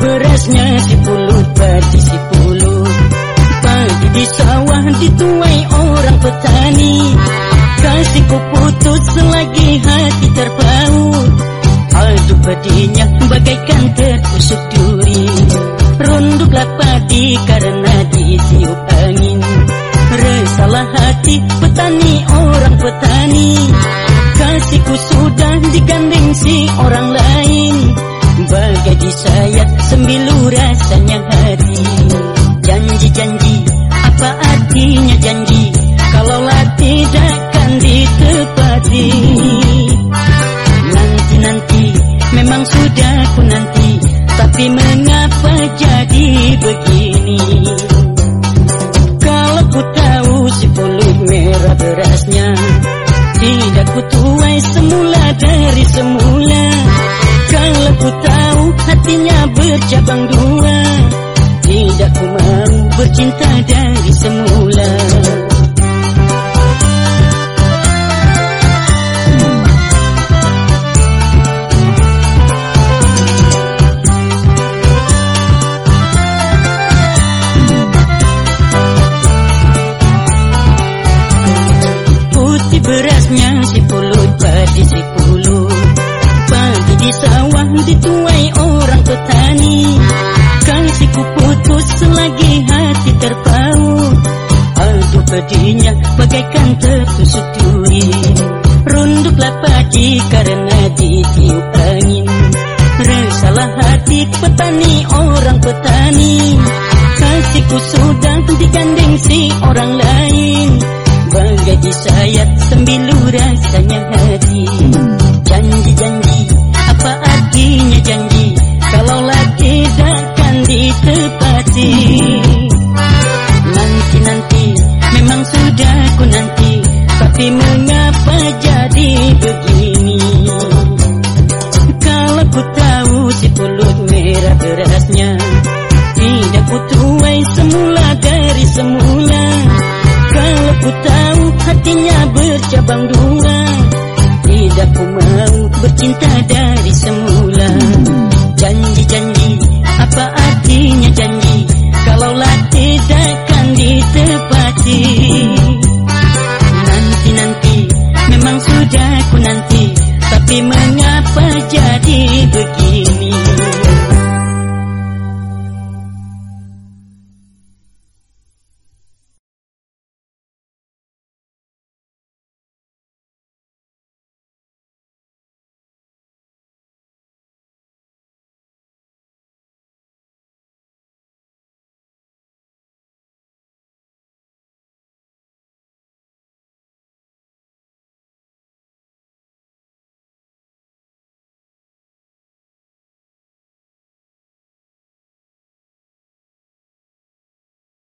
berasnya sepuluh padi sepuluh. Pagi di sawah dituai orang petani. Kasihku putus selagi hati terpaut. Aduh padinya bagaikan tertusuk duri. Runduklah padi karena ditiup angin. Resalah hati petani orang petani. Kasihku sudah digandeng si orang lain. Memang sudah ku nanti. Tapi mengapa jadi begini? Kalau ku tahu si pulut merah berasnya Tidak ku tuai semula dari semula. Kalau ku tahu hatinya bercabang dua Tidak ku mau bercinta dari semula selagi hati terpaut. Aduh padinya bagaikan tertusuk duri Runduklah padi karena ditiup angin. Resalah hati petani orang petani. Kasihku sudah digandeng si orang lain. Bagai disayat sembilan hatinya bercabang dua. Tidak ku mau bercinta dari semula. Janji